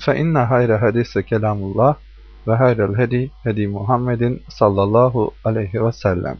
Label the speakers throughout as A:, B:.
A: resuluhu. Amma ba'd فإن خير حديث كلام الله وخير الهدي هدي محمد صلى الله عليه وسلم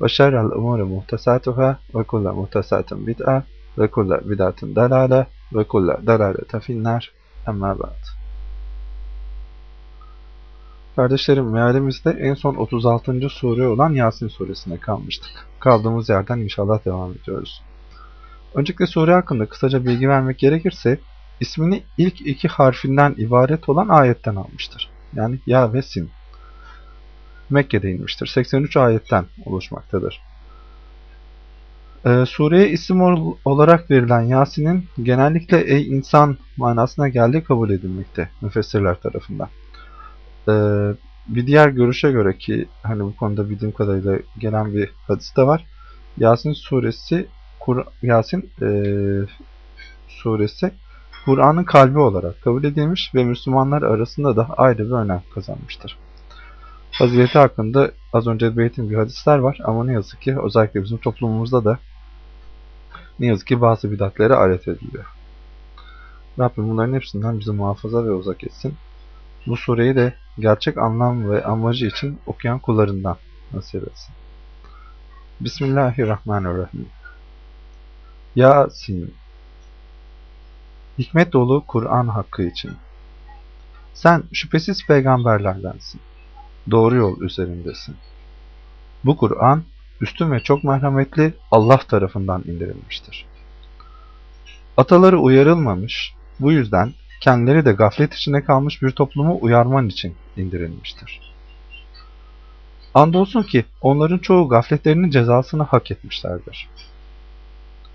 A: وشر الأمور محتساتها وكل محتسات بدعة وكل بدعة دلالة وكل دلالة في النار أما بعد Kardeşlerim mealimizde en son 36. sure olan Yasin suresine kalmıştık. Kaldığımız yerden inşallah devam ediyoruz. Öncelikle sure hakkında kısaca bilgi vermek gerekirse ismini ilk iki harfinden ibaret olan ayetten almıştır. Yani Ya ve Sin. Mekke'de inmiştir. 83 ayetten oluşmaktadır. Ee, sureye isim olarak verilen Yasin'in genellikle ey insan manasına geldiği kabul edilmekte müfessirler tarafından. Ee, bir diğer görüşe göre ki hani bu konuda bildiğim kadarıyla gelen bir hadis de var. Yasin suresi Kur Yasin e, suresi Kur'an'ın kalbi olarak kabul edilmiş ve Müslümanlar arasında da ayrı bir önem kazanmıştır. Fazileti hakkında az önce belirttiğim hadisler var ama ne yazık ki özellikle bizim toplumumuzda da ne yazık ki bazı bidatlere alet ediliyor. Rabbim bunların hepsinden bizi muhafaza ve uzak etsin. Bu sureyi de gerçek anlam ve amacı için okuyan kullarından nasip etsin. Bismillahirrahmanirrahim. Yasin Hikmet dolu Kur'an hakkı için. Sen şüphesiz peygamberlerdensin. Doğru yol üzerindesin. Bu Kur'an üstün ve çok merhametli Allah tarafından indirilmiştir. Ataları uyarılmamış, bu yüzden kendileri de gaflet içinde kalmış bir toplumu uyarman için indirilmiştir. Andolsun ki onların çoğu gafletlerinin cezasını hak etmişlerdir.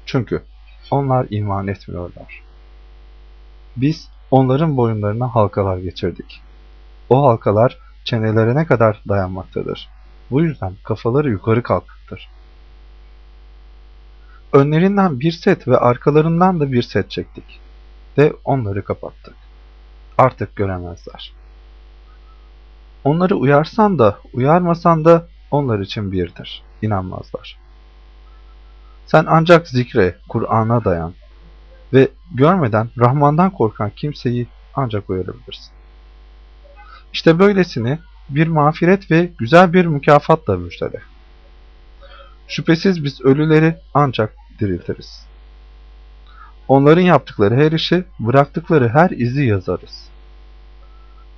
A: Çünkü onlar iman etmiyorlar. Biz onların boyunlarına halkalar geçirdik. O halkalar çenelerine kadar dayanmaktadır. Bu yüzden kafaları yukarı kalkıktır. Önlerinden bir set ve arkalarından da bir set çektik. Ve onları kapattık. Artık göremezler. Onları uyarsan da uyarmasan da onlar için birdir. İnanmazlar. Sen ancak zikre, Kur'an'a dayan ve görmeden Rahman'dan korkan kimseyi ancak uyarabilirsin. İşte böylesini bir mağfiret ve güzel bir mükafatla müjdele. Şüphesiz biz ölüleri ancak diriltiriz. Onların yaptıkları her işi, bıraktıkları her izi yazarız.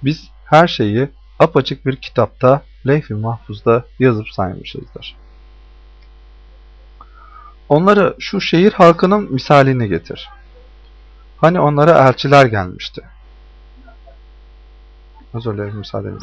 A: Biz her şeyi apaçık bir kitapta, lehf-i mahfuzda yazıp saymışızdır. Onları şu şehir halkının misalini getir. Hani onlara elçiler gelmişti. Özür dilerim müsaadeniz.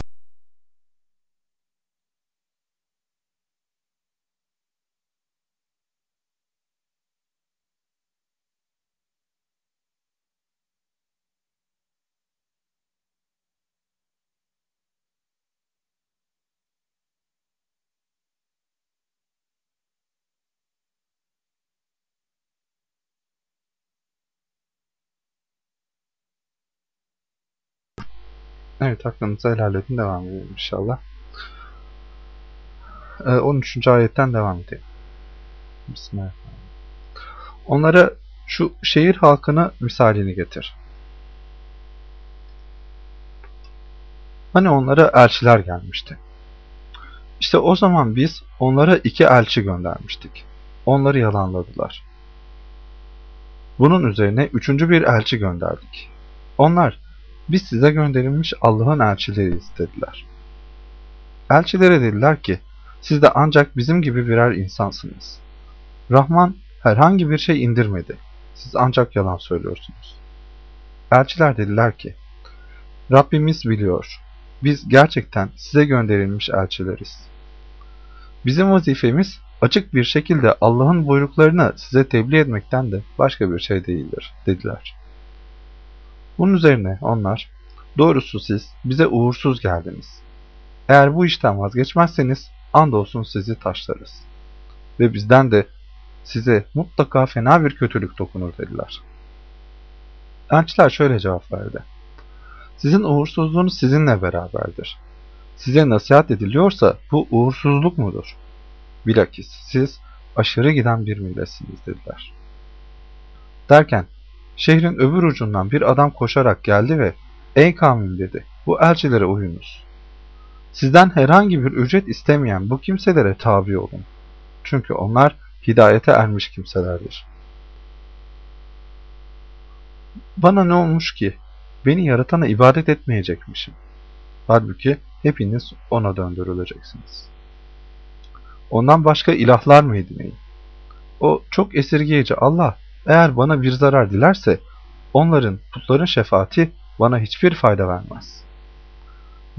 A: Evet aklınıza helal edin. Devam edelim inşallah. Ee, 13. ayetten devam edelim. Bismillahirrahmanirrahim. Onlara şu şehir halkına misalini getir. Hani onlara elçiler gelmişti. İşte o zaman biz onlara iki elçi göndermiştik. Onları yalanladılar. Bunun üzerine üçüncü bir elçi gönderdik. Onlar biz size gönderilmiş Allah'ın elçileriyiz dediler. Elçilere dediler ki, siz de ancak bizim gibi birer insansınız. Rahman herhangi bir şey indirmedi. Siz ancak yalan söylüyorsunuz. Elçiler dediler ki, Rabbimiz biliyor. Biz gerçekten size gönderilmiş elçileriz. Bizim vazifemiz açık bir şekilde Allah'ın buyruklarını size tebliğ etmekten de başka bir şey değildir, dediler. Bunun üzerine onlar, Doğrusu siz bize uğursuz geldiniz. Eğer bu işten vazgeçmezseniz andolsun sizi taşlarız. Ve bizden de size mutlaka fena bir kötülük dokunur dediler. Elçiler şöyle cevap verdi. Sizin uğursuzluğunuz sizinle beraberdir. Size nasihat ediliyorsa bu uğursuzluk mudur? Bilakis siz aşırı giden bir milletsiniz dediler. Derken şehrin öbür ucundan bir adam koşarak geldi ve ''Ey kavmim'' dedi. ''Bu elçilere uyunuz. Sizden herhangi bir ücret istemeyen bu kimselere tabi olun. Çünkü onlar hidayete ermiş kimselerdir. Bana ne olmuş ki? Beni yaratana ibadet etmeyecekmişim. Halbuki hepiniz ona döndürüleceksiniz. Ondan başka ilahlar mı edineyim? O çok esirgeyici Allah eğer bana bir zarar dilerse onların putların şefaati bana hiçbir fayda vermez.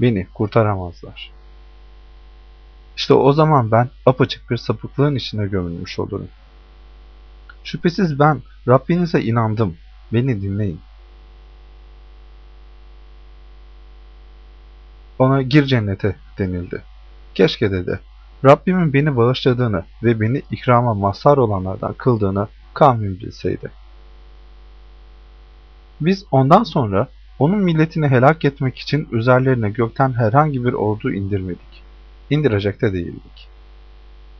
A: Beni kurtaramazlar. İşte o zaman ben apaçık bir sapıklığın içine gömülmüş olurum. Şüphesiz ben Rabbinize inandım. Beni dinleyin. Ona gir cennete denildi. Keşke dedi. Rabbimin beni bağışladığını ve beni ikrama mazhar olanlardan kıldığını kavmim bilseydi. Biz ondan sonra onun milletini helak etmek için üzerlerine gökten herhangi bir ordu indirmedik. İndirecek de değildik.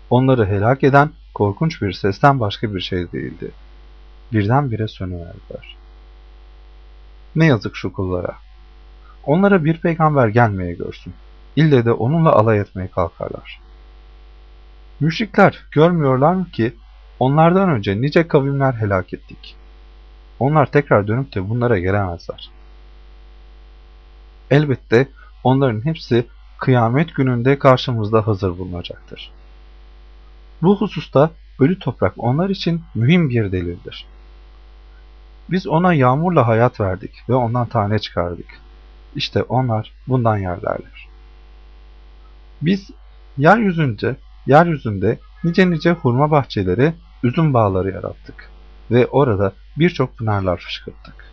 A: Onları helak eden korkunç bir sesten başka bir şey değildi. Birdenbire sönüverdiler. Ne yazık şu kullara. Onlara bir peygamber gelmeye görsün. İlle de onunla alay etmeye kalkarlar. Müşrikler görmüyorlar mı ki onlardan önce nice kavimler helak ettik. Onlar tekrar dönüp de bunlara gelemezler. Elbette onların hepsi kıyamet gününde karşımızda hazır bulunacaktır. Bu hususta ölü toprak onlar için mühim bir delildir. Biz ona yağmurla hayat verdik ve ondan tane çıkardık. İşte onlar bundan yerlerler. Biz yeryüzünde, yeryüzünde nice nice hurma bahçeleri, üzüm bağları yarattık ve orada birçok pınarlar fışkırttık.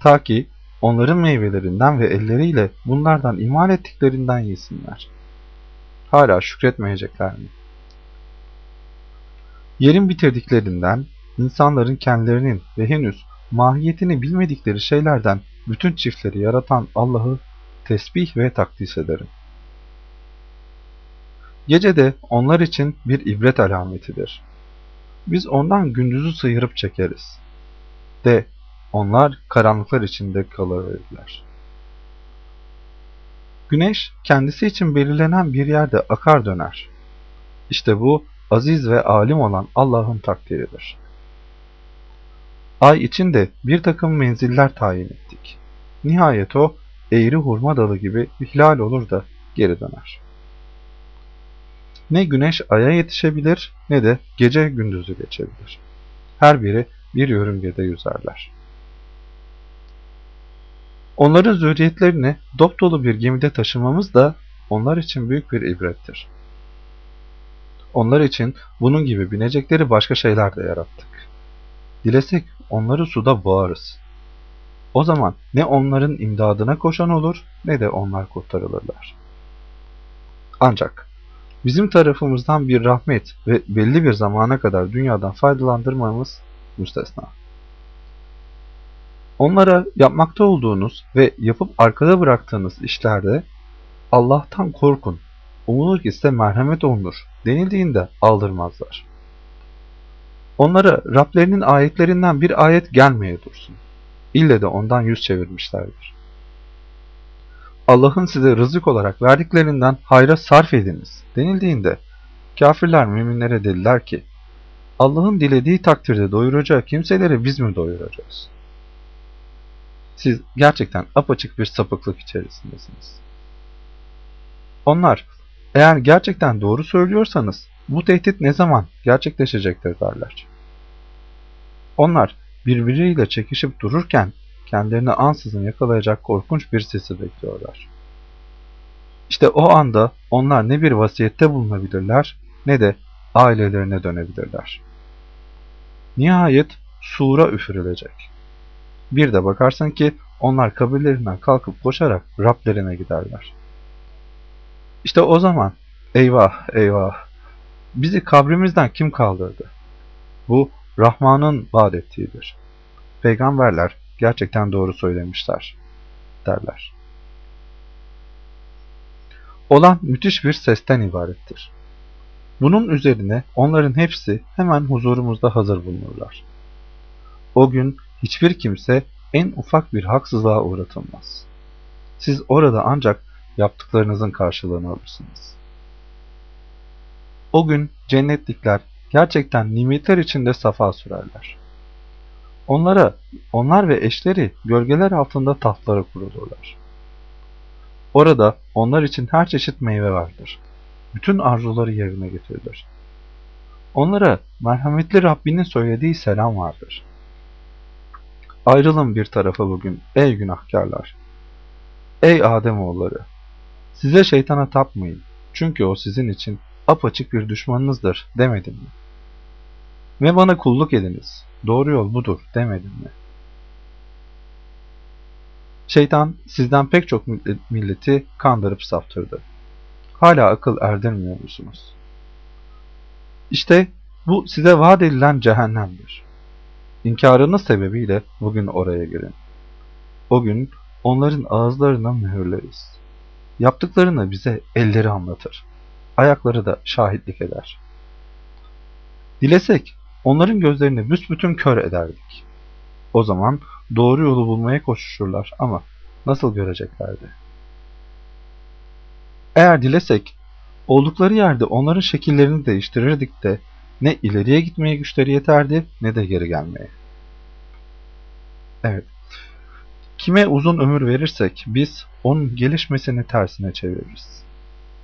A: Ta ki onların meyvelerinden ve elleriyle bunlardan imal ettiklerinden yesinler. Hala şükretmeyecekler mi? Yerin bitirdiklerinden, insanların kendilerinin ve henüz mahiyetini bilmedikleri şeylerden bütün çiftleri yaratan Allah'ı tesbih ve takdis ederim. Gece de onlar için bir ibret alametidir. Biz ondan gündüzü sıyırıp çekeriz. De, onlar karanlıklar içinde kalıverirler. Güneş kendisi için belirlenen bir yerde akar döner. İşte bu aziz ve alim olan Allah'ın takdiridir. Ay için de bir takım menziller tayin ettik. Nihayet o eğri hurma dalı gibi ihlal olur da geri döner. Ne güneş aya yetişebilir ne de gece gündüzü geçebilir. Her biri bir yörüngede yüzerler. Onların zürriyetlerini dop bir gemide taşımamız da onlar için büyük bir ibrettir. Onlar için bunun gibi binecekleri başka şeyler de yarattık. Dilesek onları suda boğarız. O zaman ne onların imdadına koşan olur ne de onlar kurtarılırlar. Ancak bizim tarafımızdan bir rahmet ve belli bir zamana kadar dünyadan faydalandırmamız müstesna. Onlara yapmakta olduğunuz ve yapıp arkada bıraktığınız işlerde Allah'tan korkun, umulur ki size merhamet olunur denildiğinde aldırmazlar. Onlara Rablerinin ayetlerinden bir ayet gelmeye dursun. İlle de ondan yüz çevirmişlerdir. Allah'ın size rızık olarak verdiklerinden hayra sarf ediniz denildiğinde kafirler müminlere dediler ki Allah'ın dilediği takdirde doyuracağı kimseleri biz mi doyuracağız? Siz gerçekten apaçık bir sapıklık içerisindesiniz. Onlar eğer gerçekten doğru söylüyorsanız bu tehdit ne zaman gerçekleşecektir derler. Onlar birbiriyle çekişip dururken kendilerini ansızın yakalayacak korkunç bir sesi bekliyorlar. İşte o anda onlar ne bir vasiyette bulunabilirler ne de ailelerine dönebilirler. Nihayet sura üfürülecek. Bir de bakarsın ki onlar kabirlerinden kalkıp koşarak Rablerine giderler. İşte o zaman eyvah eyvah bizi kabrimizden kim kaldırdı? Bu Rahman'ın vaat ettiğidir. Peygamberler gerçekten doğru söylemişler derler. Olan müthiş bir sesten ibarettir. Bunun üzerine onların hepsi hemen huzurumuzda hazır bulunurlar. O gün hiçbir kimse en ufak bir haksızlığa uğratılmaz. Siz orada ancak yaptıklarınızın karşılığını alırsınız. O gün cennetlikler gerçekten nimetler içinde safa sürerler. Onlara, onlar ve eşleri gölgeler altında tahtlara kurulurlar. Orada onlar için her çeşit meyve vardır. Bütün arzuları yerine getirilir. Onlara merhametli Rabbinin söylediği selam vardır. Ayrılın bir tarafa bugün ey günahkarlar. Ey Ademoğulları! Size şeytana tapmayın. Çünkü o sizin için apaçık bir düşmanınızdır demedim mi? Ve bana kulluk ediniz. Doğru yol budur demedim mi? Şeytan sizden pek çok milleti kandırıp saptırdı. Hala akıl erdirmiyor musunuz? İşte bu size vaat edilen cehennemdir. İnkarınız sebebiyle bugün oraya girin. O gün onların ağızlarına mühürleriz. Yaptıklarını bize elleri anlatır. Ayakları da şahitlik eder. Dilesek onların gözlerini büsbütün kör ederdik. O zaman doğru yolu bulmaya koşuşurlar ama nasıl göreceklerdi? Eğer dilesek oldukları yerde onların şekillerini değiştirirdik de ne ileriye gitmeye güçleri yeterdi ne de geri gelmeye. Evet. Kime uzun ömür verirsek biz onun gelişmesini tersine çeviririz.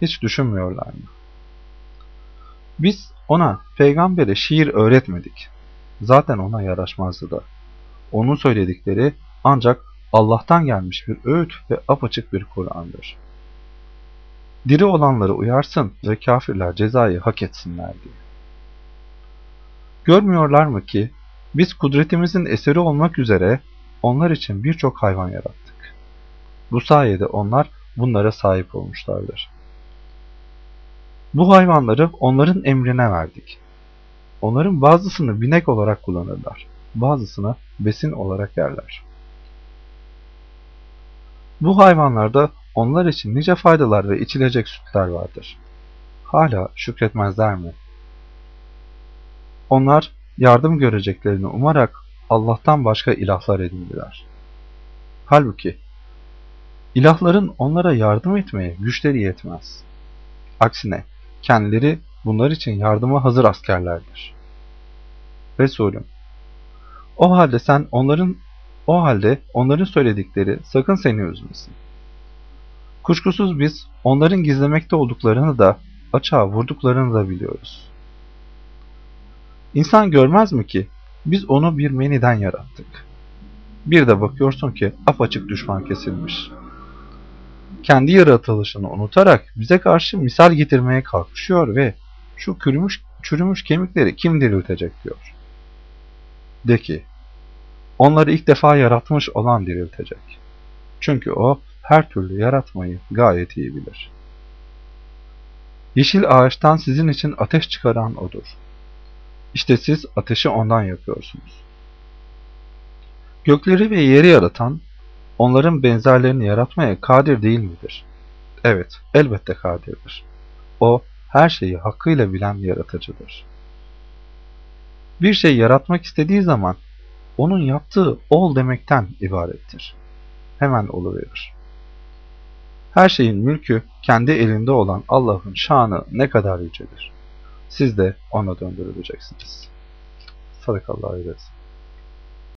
A: Hiç düşünmüyorlar mı? Biz ona peygambere şiir öğretmedik. Zaten ona yaraşmazdı da. Onun söyledikleri ancak Allah'tan gelmiş bir öğüt ve apaçık bir Kur'an'dır. Diri olanları uyarsın ve kafirler cezayı hak etsinler diye. Görmüyorlar mı ki biz kudretimizin eseri olmak üzere onlar için birçok hayvan yarattık. Bu sayede onlar bunlara sahip olmuşlardır. Bu hayvanları onların emrine verdik. Onların bazısını binek olarak kullanırlar, bazısını besin olarak yerler. Bu hayvanlarda onlar için nice faydalar ve içilecek sütler vardır. Hala şükretmezler mi? Onlar yardım göreceklerini umarak Allah'tan başka ilahlar edindiler. Halbuki ilahların onlara yardım etmeye güçleri yetmez. Aksine kendileri bunlar için yardıma hazır askerlerdir. Resulüm, o halde sen onların o halde onların söyledikleri sakın seni üzmesin. Kuşkusuz biz onların gizlemekte olduklarını da açığa vurduklarını da biliyoruz. İnsan görmez mi ki biz onu bir meniden yarattık. Bir de bakıyorsun ki apaçık düşman kesilmiş. Kendi yaratılışını unutarak bize karşı misal getirmeye kalkışıyor ve şu çürümüş, çürümüş kemikleri kim diriltecek diyor. De ki, onları ilk defa yaratmış olan diriltecek. Çünkü o her türlü yaratmayı gayet iyi bilir. Yeşil ağaçtan sizin için ateş çıkaran odur. İşte siz ateşi ondan yapıyorsunuz. Gökleri ve yeri yaratan, onların benzerlerini yaratmaya kadir değil midir? Evet, elbette kadirdir. O, her şeyi hakkıyla bilen yaratıcıdır. Bir şey yaratmak istediği zaman, onun yaptığı ol demekten ibarettir. Hemen oluverir. Her şeyin mülkü kendi elinde olan Allah'ın şanı ne kadar yücedir. Siz de ona döndürüleceksiniz. Sadakallahu aleyhi